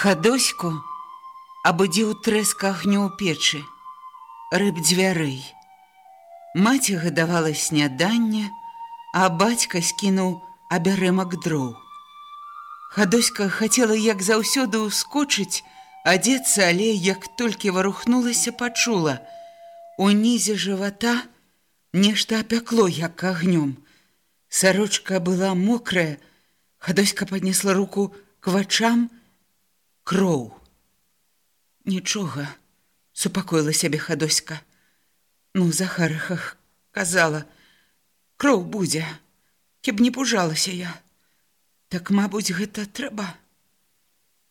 Хадоську абудзіў трэск агню ў печы, рыб дзвярэй. Маці гадавала снядання, а бацька скінуў абярэмак дроў. Хадоська хацела як заўсёды ўскочыць, адзецца, але як толькі варухнулася, пачула. Унізе жывата нешта апякло як агнём. Сарочка была мокрая, Хадоська паднесла руку к вачам, кроў. Нічога, супакоіла сябе хадоська. Ну, Захарахах казала: кроў будзе, Кеб не пужалася я. Так, мабуць, гэта трэба.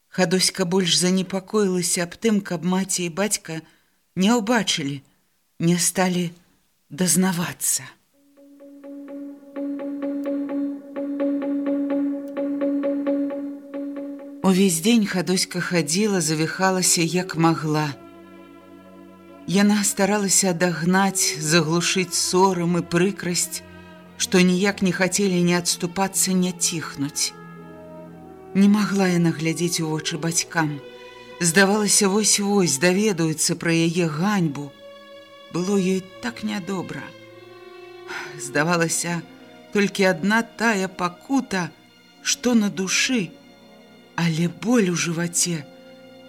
Хадоська больш занепакоілася аб тым, каб маці і бацька не ўбачылі, не сталі дазнавацца. Увесь дзень хадоська хадзіла, завіхалася як магла. Яна старалася адагнаць, заглушыць сорам і прыкрасць, што ніяк не хацелі не адступацца, не ціхнуць. Не магла яна глядзець у вочы бацькам. Здавалася, вось-вось даведаюцца пра яе ганьбу. Было ёй так нядобра. Здавалася, толькі адна тая пакута, што на душы, але боль у жываце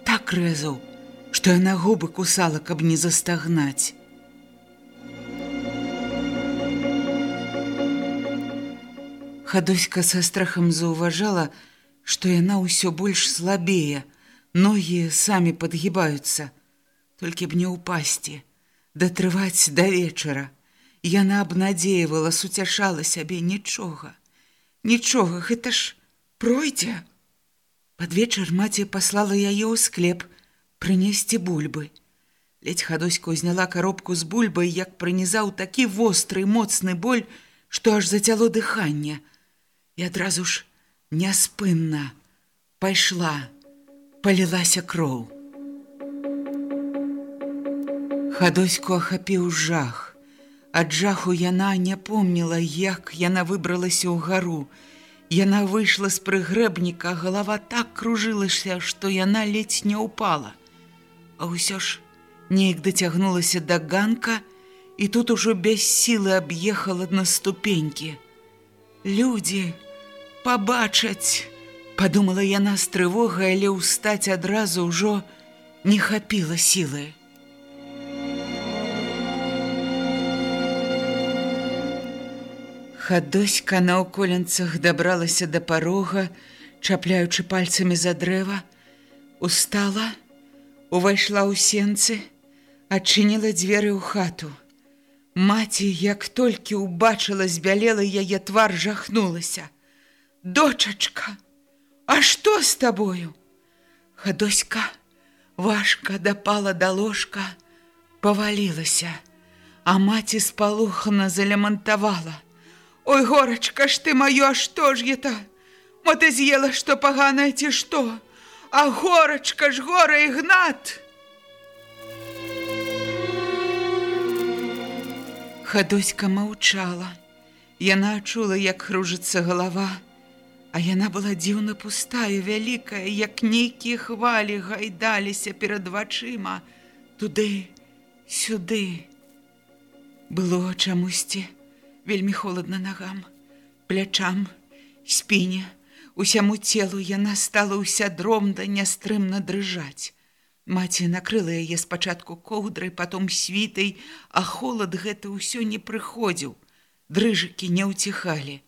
так рэзаў, што яна губы кусала, каб не застагнаць. Хадоська са страхам заўважала, што яна ўсё больш слабее, ногі самі падгібаюцца, толькі б не ўпасці, датрываць да вечара. Яна абнадзеявала, суцяшала сябе нічога. Нічога, гэта ж пройдзе. Пад вечар маці паслала яе ў склеп прынесці бульбы. Ледзь хадоська ўзняла каробку з бульбай, як прынізаў такі востры моцны боль, што аж зацяло дыханне. І адразу ж няспынна пайшла, палілася кроў. Хадоську ахапіў жах. Ад жаху яна не помніла, як яна выбралася ў гару, Яна выйшла з прыгрэбніка, галава так кружылася, што яна ледзь не ўпала. А ўсё ж неяк дацягнулася да ганка, і тут ужо без сілы аб'ехала на ступенькі. Людзі пабачаць, падумала яна з трывогай, але ўстаць адразу ўжо не хапіла сілы. Хадоська на ўколенцах дабралася да парога, чапляючы пальцамі за дрэва, устала, увайшла ў сенцы, адчыніла дзверы ў хату. Маці, як толькі ўбачыла, збялела яе твар жахнулася. Дочачка, А што з табою? Хадоська важка дапала да ложка, павалілася, а маці спалухана залямантавала. Ой, горачка ж ты маё, што ж это? Мо ты з'ела, што паганае ці што? А горачка ж гора ігнат! Хадоська маўчала. Яна чула, як кружыцца галава, А яна была дзіўна пустая, вялікая, як нейкія хвалі гайдаліся перад вачыма, туды, сюды. Было чамусьці вельмі холодна нагам, плячам, спіне, усяму целу яна стала ўся дромда нястрымна дрыжаць. Маці накрыла яе спачатку коўдрай, потом світай, а холад гэта ўсё не прыходзіў. Дрыжыкі не ўціхалі.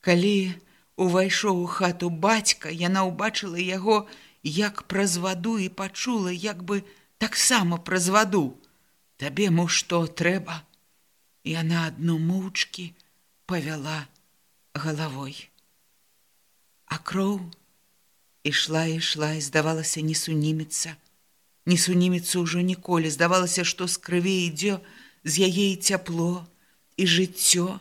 Калі увайшоў у хату бацька, яна ўбачыла яго як праз ваду і пачула як бы таксама праз ваду. Табе му што трэба. Яна адну моўчкі павяла галавой. А кроў ішла ішла і здавалася не сунімецца. Не сунімецца ўжо ніколі, здавалася, што з крыві ідзе з яе і цяпло і жыццё,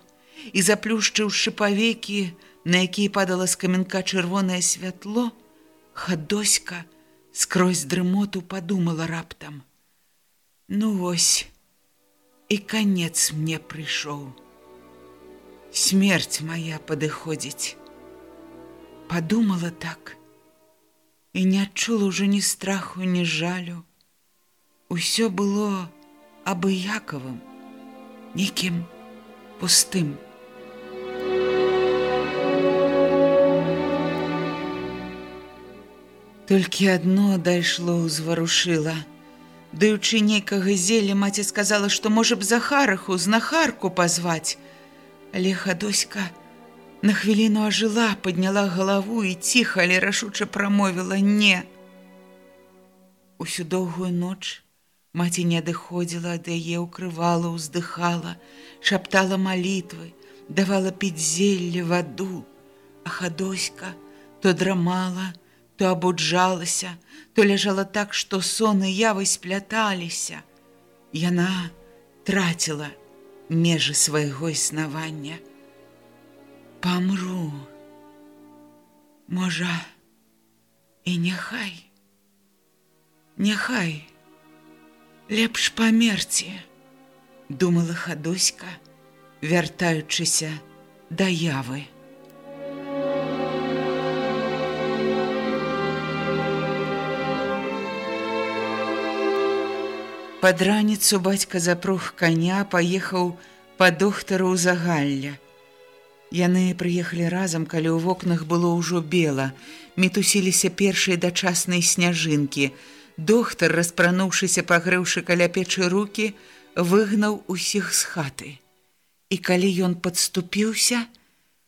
і заплюшчыўшы павекі, на якія падала з каменка чырвонае святло, хадоська скрозь дрымоту падумала раптам: Ну вось, і канец мне прыйшоў. Смерць моя падыходзіць. Падумала так, і не адчула ўжо ні страху, ні жалю. Усё было абыякавым, некім пустым. Толькі адно дайшло ўзварушыла. Даючы нейкага зелля маці сказала, што можа б захараху знахарку пазваць. Але хадоська, На хвіліну ажыла, падняла галаву і ціха, але рашуча прамовіла не. Усю доўгую ноч маці не адыходзіла ад яе укрывала, уздыхала, шаптала малітвы, давала піць зелле ваду, а хадоська то драмала, то абуджалася, то ляжала так, што соны явы спляталіся. Яна траціла межы свайго існавання памру. Можа, і няхай, Няхай, лепш памерці, думала хадоська, вяртаючыся да явы. Пад раніцу бацька запруг каня паехаў па доктару ў загалля. Яны прыехалі разам, калі ў вокнах было ўжо бела. Мітусіліся першыя дачасныя сняжынкі. Доктар, распрануўшыся, пагрэўшы каля печы руки, выгнаў усіх з хаты. І калі ён падступіўся,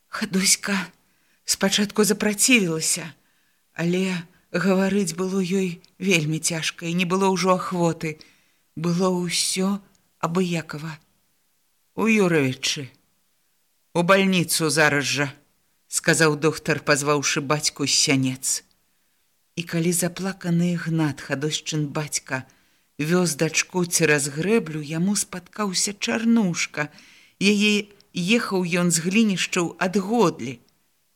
хадуська спачатку запрацівілася, але гаварыць было ёй вельмі цяжка і не было ўжо ахвоты. Было ўсё абыякова. У Юрычы у больніцу зараз жа сказаў доктар пазваўшы бацьку сянец. І калі заплаканы гнат хадошчын бацька вёз дачку цераз грэблю яму спаткаўся чарнушка. Яе ехаў ён з глінішчаў ад годлі.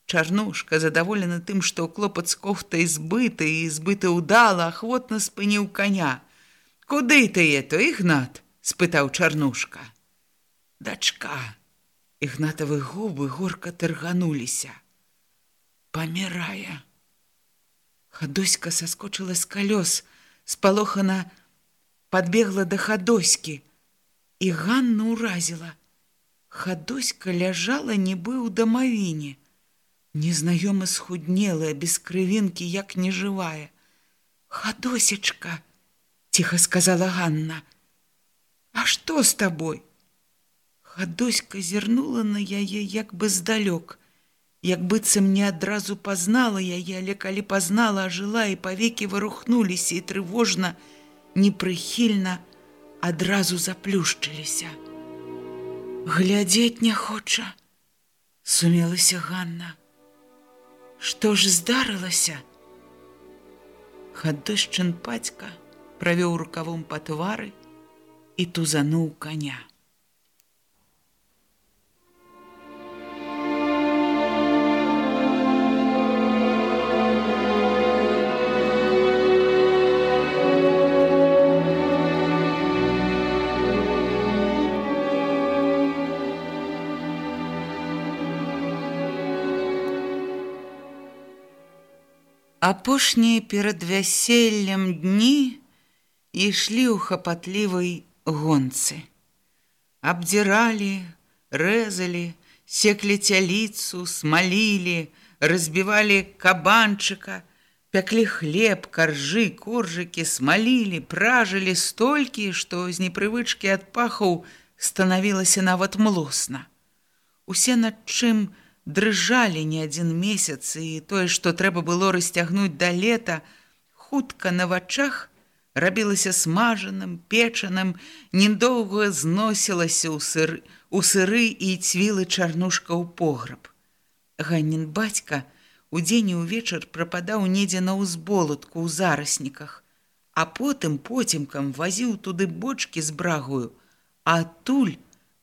Чарнушка задаволена тым што клопат з кофтай збыты і збыты ўдала ахвотна спыніў коня куды ты это ігнат спытаў чарнушка дачка Ігнатавы губы горка таргануліся. Памірае. Хадоська саскочыла з калёс, спалохана подбегла да хадоські і Ганну ўразіла. Хадоська ляжала нібы ў дамавіне. Незнаёмы схуднелая без крывінкі як нежывая. Хадосечка, ціха сказала Ганна. А што з табой? Гадоська зірнула на яе як бы здалёк. Як быццам не адразу пазнала яе, але калі пазнала, ажыла і павекі вырухнуліся і трывожна, непрыхільна адразу заплюшчыліся. Глядзець не хоча, сумелася Ганна. Што ж здарылася? Хадышчын пацька правёў рукавом па твары і тузануў коня. Апошнія перад вяселлем дні ішлі ў хапатлівай гонцы. Абдзіралі, рэзалі, секлі цяліцу, смалілі, разбівалі кабанчыка, пяклі хлеб, каржы, коржыкі, смалілі, пражылі столькі, што з непрывычкі ад пахаў станавілася нават млосна. Усе над чым дрыжалі не адзін месяц і тое, што трэба было расцягнуць да лета, хутка на вачах рабілася смажаным, печаным, недоўга зносілася ў сыры, у сыры і цвілы чарнушка ў пограб. Ганнін бацька удзень і ўвечар прападаў недзе на ўзболатку ў зарасніках, а потым поцемкам вазіў туды бочкі з брагую, а адтуль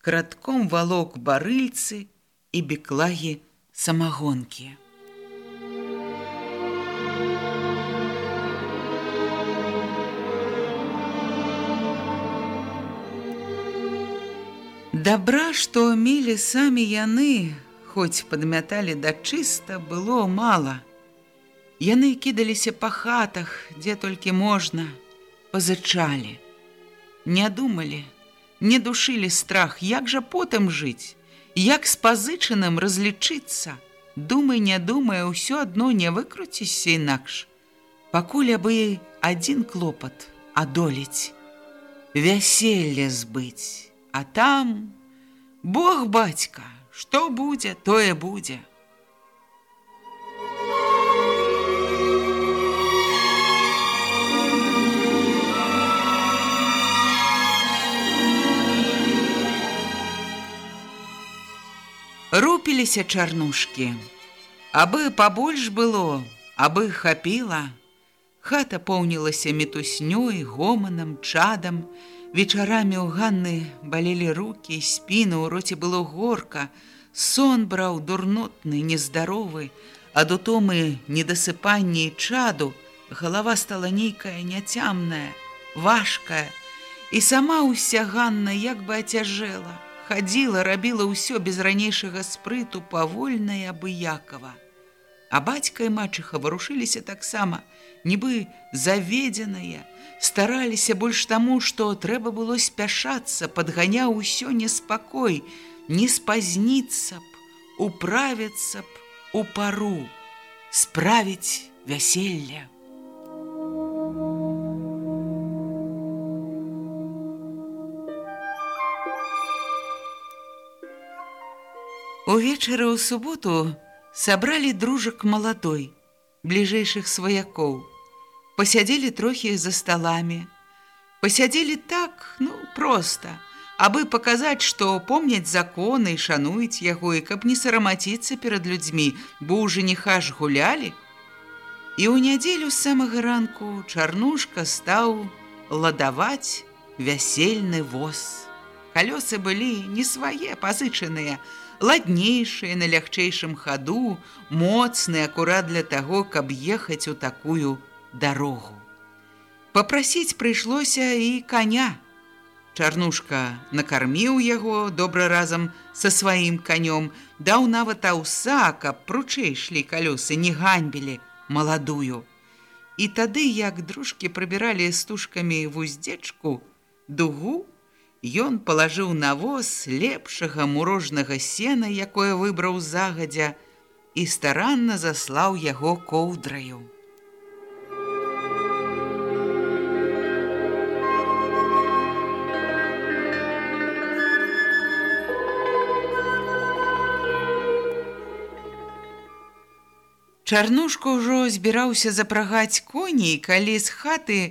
кратком валок барыльцы і беклагі самагонкі. Дабра, што мелі самі яны, хоць падмяталі да чыста, было мала. Яны кідаліся па хатах, дзе толькі можна, пазычалі. Не думалі, не душылі страх, як жа потым жыць, як з пазычаным разлічыцца, думай, не думае, ўсё адно не выкруцішся інакш. Пакуль абы адзін клопат адолець, вяселле збыць. А там Бог бацька, што будзе, тое будзе. Рупіліся чарнушкі. Абы пабольш было, абы хапіла, Хата поўнілася мітуснёй, гоманам, чадам, Вечарамі ў Ганны балелі рукі, спіну, у роце было горка, сон браў дурнотны, нездаровы, ад утомы недасыпанні і чаду, галава стала нейкая няцямная, важкая, і сама ўся Ганна як бы ацяжэла, хадзіла, рабіла ўсё без ранейшага спрыту павольна і абыякава. А бацька і мачыха варушыліся таксама, нібы заведзеныя, стараліся больш таму, што трэба было спяшацца, падганяў усё неспакой, не спазніцца б, управіцца б у пару, справіць вяселля. Увечары ў суботу сабралі дружак маладой, бліжэйшых сваякоў посядзелі трохі за сталамі. Посядзелі так, ну, проста, абы паказаць, што помняць законы і шануюць яго і каб не сарамаціцца перад людзьмі, бо ў жаніха ж гулялі. І ў нядзелю з самага ранку чарнушка стаў ладаваць вясельны воз. Калёсы былі не свае пазычаныя, ладнейшыя на лягчэйшым хаду, моцныя акурат для таго, каб ехаць у такую дарогу. Папрасіць прыйшлося і каня. Чарнушка накарміў яго добра разам са сваім канём, даў нават аўса, каб пручэй шлі калёсы, не ганьбілі маладую. І тады, як дружкі прыбіралі стужкамі вуздзечку, дугу, ён палажыў на воз лепшага мурожнага сена, якое выбраў загадзя, і старанна заслаў яго коўдраю. Чарнушка ўжо збіраўся запрагаць коней, калі з хаты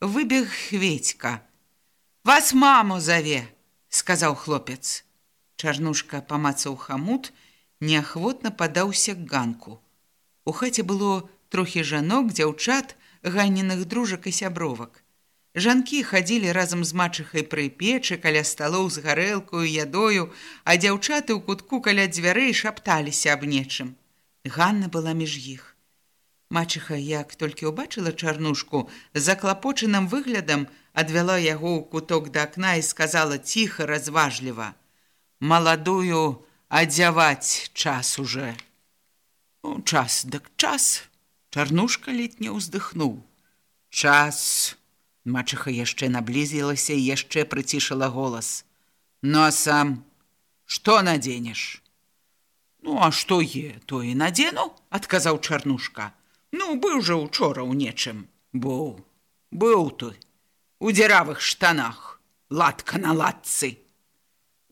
выбег хведька. «Вас маму заве!» – сказаў хлопец. Чарнушка памацаў хамут, неахвотна падаўся к ганку. У хаце было трохі жанок, дзяўчат, ганеных дружак і сябровак. Жанкі хадзілі разам з мачыхай пры печы каля сталоў з гарэлкаю, ядою, а дзяўчаты ў кутку каля дзвярэй шапталіся аб нечым. Ганна была між іх. Мачыха, як толькі ўбачыла чарнушку, заклапочаным выглядам адвяла яго ў куток да акна і сказала ціха, разважліва: « Маладую адзяваць час уже. Ну, час дык час, Чарнушка летне ўздыхнуў. Час! Мачыха яшчэ наблізілася і яшчэ прыцішыла голас. Ну а сам что наденешь? Ну а что е, то і надену, адказаў чарнушка. Ну быў жа учора ў нечым. Быў, быў ты у дзіравых штанах, латка на латцы.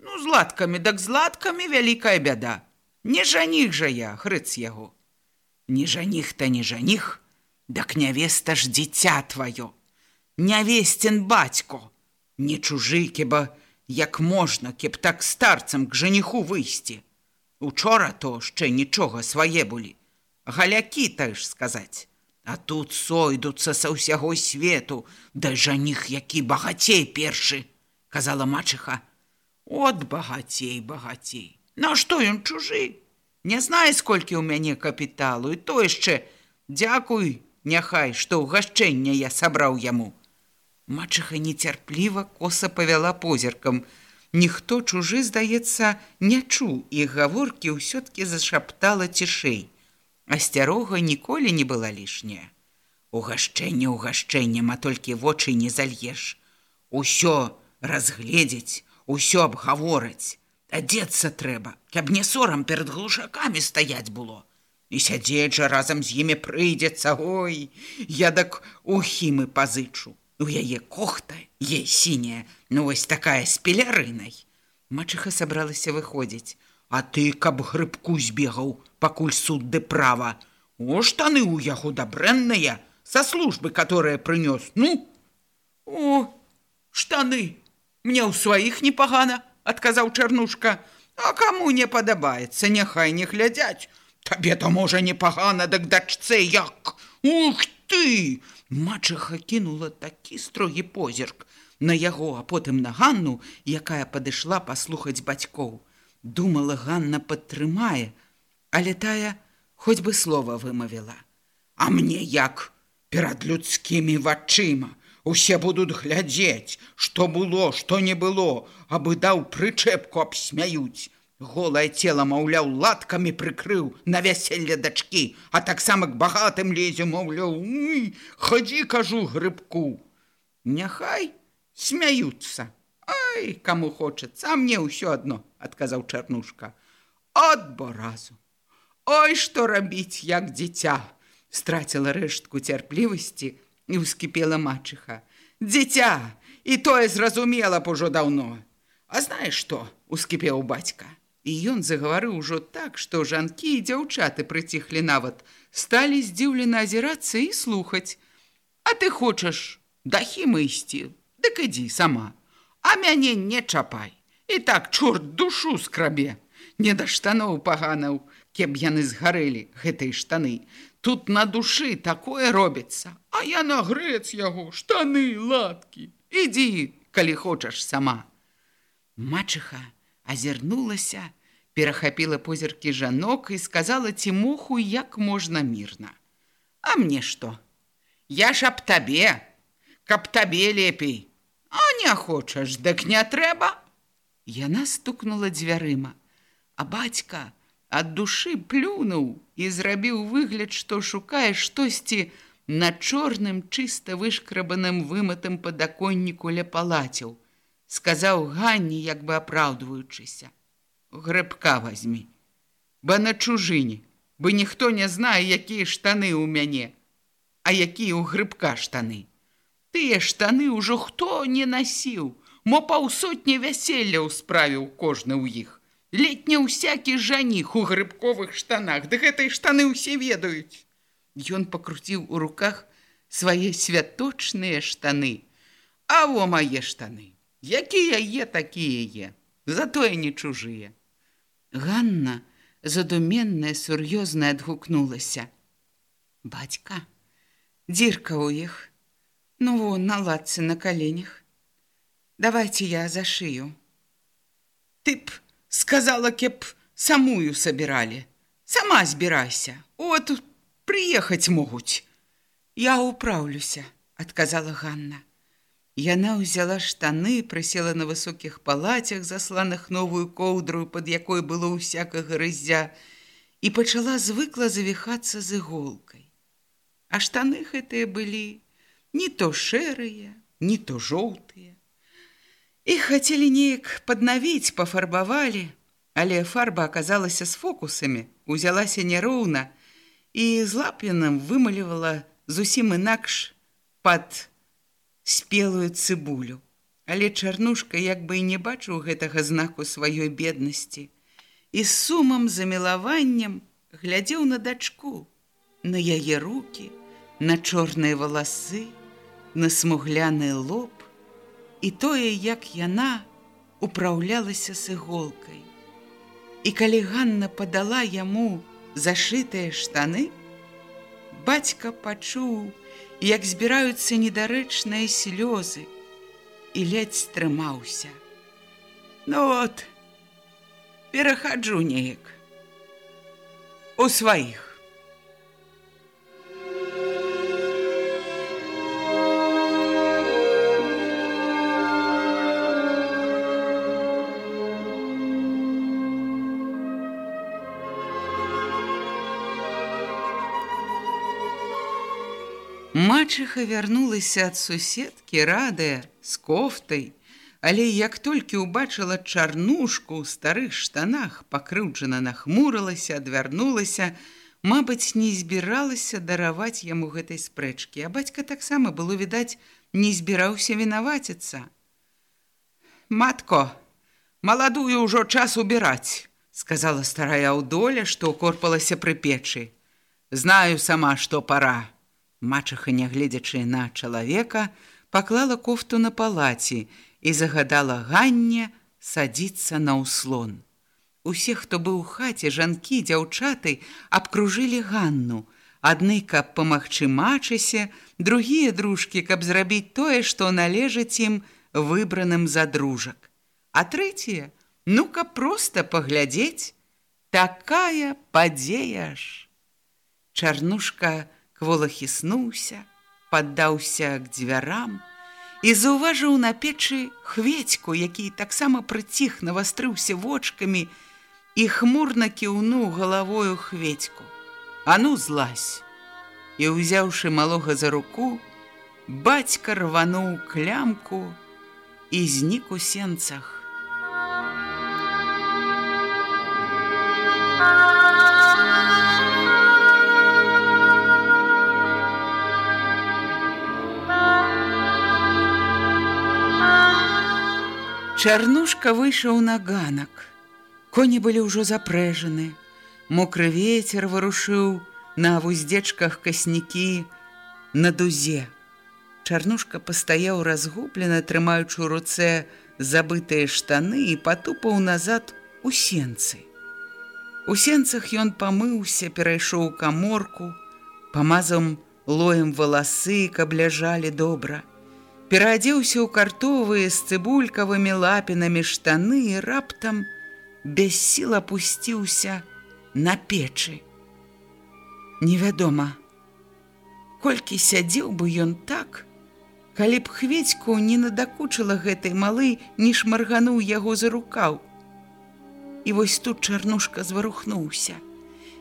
Ну з латкамі дак з латкамі вялікая бяда. Не жаніх жа я, грыц яго. Не жаніх та не жаніх, дак нявеста ж дзіця тваё. Нявесцін бацько, не чужы кеба, як можна, кеп так старцам к жаніху выйсці. Учора то яшчэ нічога свае былі. Галякі так ж сказаць. А тут сойдуцца са ўсяго свету, да жаніх які багацей першы, казала мачыха. От багацей, багацей. На што ён чужы? Не знае, сколькі ў мяне капіталу і то яшчэ дзякуй, няхай, што ўгашчэнне я сабраў яму. Мачыха нецярпліва коса павяла позіркам. Ніхто чужы, здаецца, не чуў і гаворкі ўсё-ткі зашаптала цішэй. Асцярога ніколі не была лішняя. Угашчэнне угашчэннем, а толькі вочы не зальеш. Усё разгледзець, усё абгавораць. Адзецца трэба, каб не сорам перад глушакамі стаяць было. І сядзець жа разам з імі прыйдзецца, ой, я дак ухімы пазычу. У яе кохта е сіняя, ну вось такая з пелярынай. Мачыха сабралася выходзіць, А ты каб грыбку збегаў, пакуль суд ды права. О штаны ў яго дабрэнныя, са службы, которая прынёс, ну. О, штаны, мне ў сваіх непагана, адказаў чарнушка, А каму не падабаецца, няхай не глядзяць. Табе то можа непагана, дак дачцэ як. Ух ты! Мачыха кінула такі строгі позірк на яго, а потым на Ганну, якая падышла паслухаць бацькоў. Думала Ганна падтрымае, але тая хоць бы слова вымавіла. А мне як перад людскімі вачыма. Усе будуць глядзець, што было, што не было, абы даў прычэпку абсмяюць. Голае цела, маўляў, латкамі прыкрыў на вяселле дачкі, а таксама к багатым лезе, маўляў, хадзі, кажу грыбку. Няхай смяюцца. Ай, каму хочацца, а мне ўсё адно, адказаў чарнушка. От бо разу. Ой, што рабіць, як дзіця, страціла рэштку цярплівасці і ўскіпела мачыха. Дзіця, і тое зразумела б ужо даўно. А знаеш што, ускіпеў бацька. І ён загаварыў ужо так, што жанкі і дзяўчаты прыціхлі нават, сталі здзіўлена азірацца і слухаць. А ты хочаш дахі ісці, Дык ідзі сама, А мяне не чапай. І так чорт душу скрабе. Не да штаноў паганаў, кеб яны згарэлі гэтай штаны. Тут на душы такое робіцца, А я нагрэц яго, штаны, латкі. Ідзі, калі хочаш сама. Мачыха, азірнулася, перахапіла позіркі жанок і сказала цімуху як можна мірна. А мне што? Я ж аб табе, каб табе лепей, А не хочаш, дык не трэба. Яна стукнула дзвярыма, а бацька ад душы плюнуў і зрабіў выгляд, што шукае штосьці на чорным чыста вышкрабаным выматым падаконніку ля палаціў сказаў ганні як бы апраўдваючыся грыбка возьми ба на чужыне бы ніхто не знае якія штаны ў мяне а якія ў грыбка штаны тыя штаны ўжо хто не насіў мо паўсотні вяселля ўсправіў кожны ў іх. Летне ўсякі жаніх у грыбковых штанах ды гэтай штаны ўсе ведаюць. Ён пакруціў у руках свае святочныя штаны. А во мае штаны якія е такія е затое не чужыя. Ганна задуменная сур'ёзна адгукнулася. Бацька дзірка ў іх ну вон наладцы на каленях давайте я зашыю ты б сказала кеп самую сабіралі сама збірайся о тут прыехаць могуць. Я ўпраўлюся адказала Ганна. Яна ўзяла штаны, прысела на высокіх палацях, засланых новую коўдру, пад якой было ўсякага рыззя, і пачала звыкла завіхацца з іголкай. А штаны гэтыя былі не то шэрыя, не то жоўтыя. Іх хацелі неяк паднавіць, пафарбавалі, але фарба аказалася з фокусамі, узялася няроўна і з лапіным вымалівала зусім інакш пад спелую цыбулю. Але чарнушка як бы і не бачыў гэтага знаку сваёй беднасці і з сумам замілаваннем глядзеў на дачку, на яе руки, на чорныя валасы, на смугляны лоб і тое, як яна управлялася с іголкай. І калі Ганна падала яму зашытыя штаны, бацька пачуў, як збіраюцца недарэчныя слёзы і ледзь стрымаўся. Ну от, перахаджу неяк у сваіх. Мачыха вярнулася ад суседкі радая з кофтай, але як толькі ўбачыла чарнушку ў старых штанах, пакрыўджана нахмурылася, адвярнулася, Мабыць, не збіралася дараваць яму гэтай спрэчкі, а бацька таксама было відаць, не збіраўся вінаваціцца. Матко, маладую ўжо час убіраць, сказала старая аўдоля, што корпалася пры печы. Знаю сама, што пора. Мачаха, нягледзячы на чалавека, паклала кофту на палаці і загадала ганне садзіцца на ўслон. Усе, хто быў у хаце, жанкі, дзяўчаты абкружылі ганну. Адны, каб памагчы мачысе, другія дружкі, каб зрабіць тое, што належыць ім выбраным за дружак. А трэція, ну каб проста паглядзець, такая падзея ж. Чарнушка, Квола хіснуўся, паддаўся к дзвярам і заўважыў на печы хведьку, які таксама прыціх навастрыўся вочкамі і хмурна кіўнуў галавою хведьку. Ану злазь! І ўзяўшы малога за руку, бацька рвануў клямку і знік у сенцах. Чарнушка выйшаў на ганак. Коні былі ўжо запрэжаны. Мокры ветер варушыў на вуздзечках каснікі на дузе. Чарнушка пастаяў разгублена, трымаючы ў руцэ забытыя штаны і патупаў назад у сенцы. У сенцах ён памыўся, перайшоў каморку, памазам лоем валасы, каб ляжалі добра пераадзеўся ў картовыя з цыбулькавымі лапінамі штаны і раптам без сіл апусціўся на печы. Невядома, колькі сядзеў бы ён так, калі б хведьку не надакучыла гэтай малы, не шмаргануў яго за рукаў. І вось тут чарнушка зварухнуўся.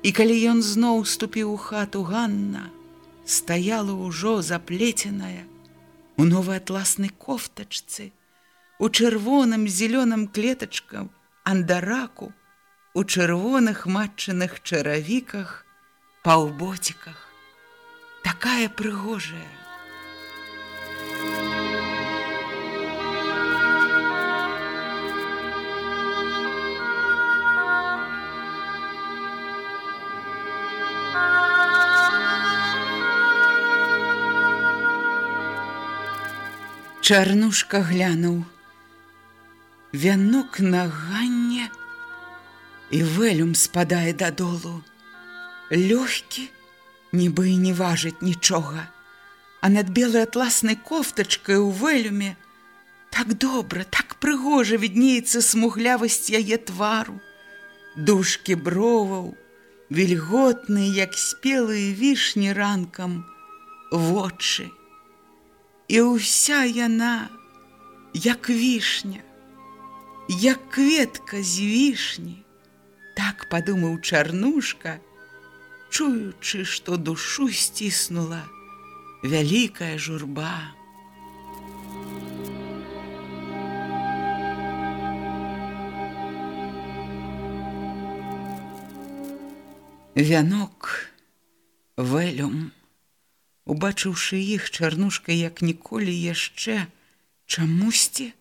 І калі ён зноў ступіў у хату Ганна, стаяла ўжо заплеценая, у новой атласнай кофтачцы, у чырвоным зялёным клетачкам андараку, у чырвоных матчаных чаравіках, паўботиках, такая прыгожая. Чарнушка глянуў. Вянок на ганне і вэлюм спадае дадолу. Лёгкі, нібы і не важыць нічога, А над белай атласнай кофтачкай у вэлюме так добра, так прыгожа віднеецца смуглявасць яе твару. Душкі броваў, вільготны, як спелыя вішні ранкам, вочы І ўся яна, як вішня, як кветка з вішні, так падумаў чарнушка, чуючы, што душу сціснула вялікая журба. Вянок, вэлюм убачыўшы іх чарнушка як ніколі яшчэ чамусьці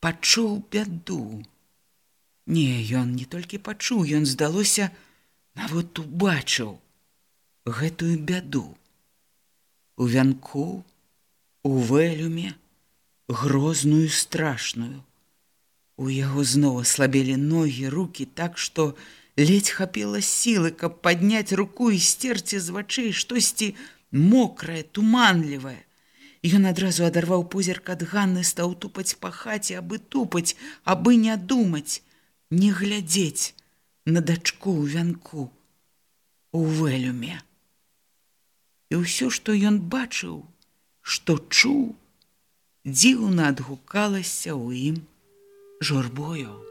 пачуў бяду. Не, ён не толькі пачуў, ён здалося, нават убачыў гэтую бяду. У вянку, у вэлюме, грозную страшную. У яго зноў слабелі ногі, руки так, што ледзь хапіла сілы, каб падняць руку і сцерці з вачэй штосьці мокрае, туманлівае. Ён адразу адарваў позірк ад Ганны, стаў тупаць па хаце, абы тупаць, абы не думаць, не глядзець на дачку ў вянку, у вэлюме. І ўсё, што ён бачыў, што чуў, дзіўна адгукалася ў ім журбою.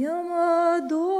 minha dor.